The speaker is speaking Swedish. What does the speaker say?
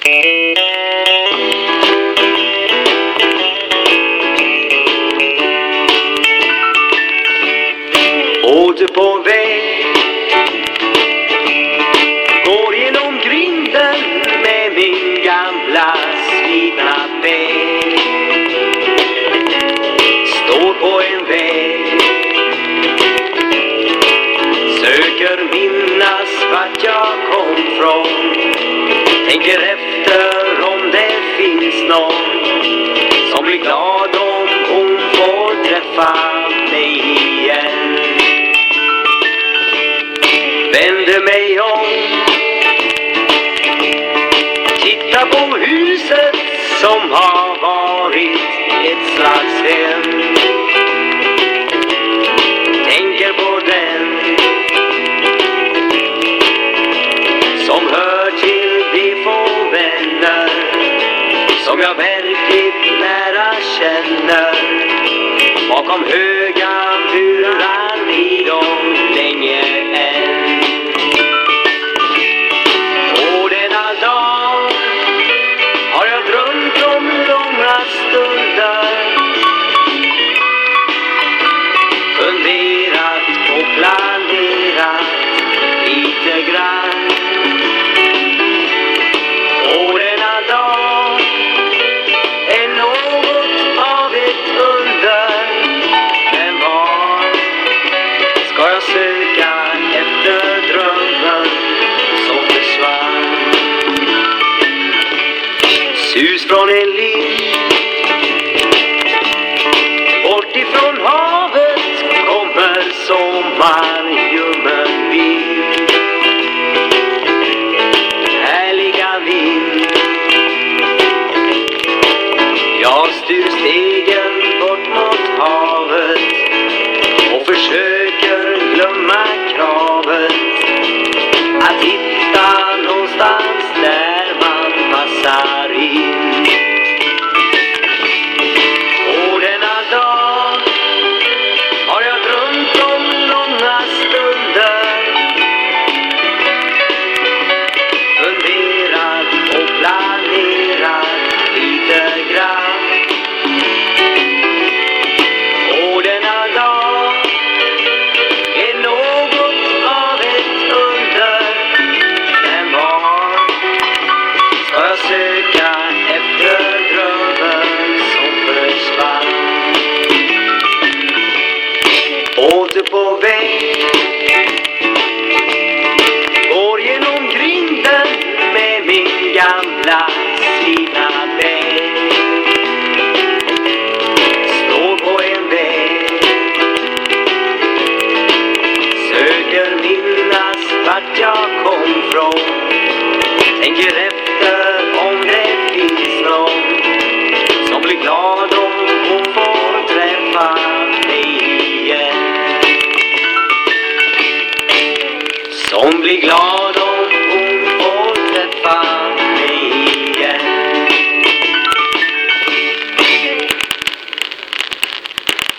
Åter på väg Går genom grinden med min gamla slitna väg. Står på en väg Söker minnas vart jag kom från Tänker efter om det finns någon Som blir glad om hon får träffa mig igen. Vänder mig om Tittar på huset som har varit ett slags hem. Som jag verkligt nära känner bakom hög från en lind Bort ifrån havet kommer sommarljummen vind. Härliga vind. Jag styr stegen bort mot havet och försöker glömma krav. Vart jag kom från. Tänker efter om det finns någon Som blir glad om hon får träffa mig igen. Som blir glad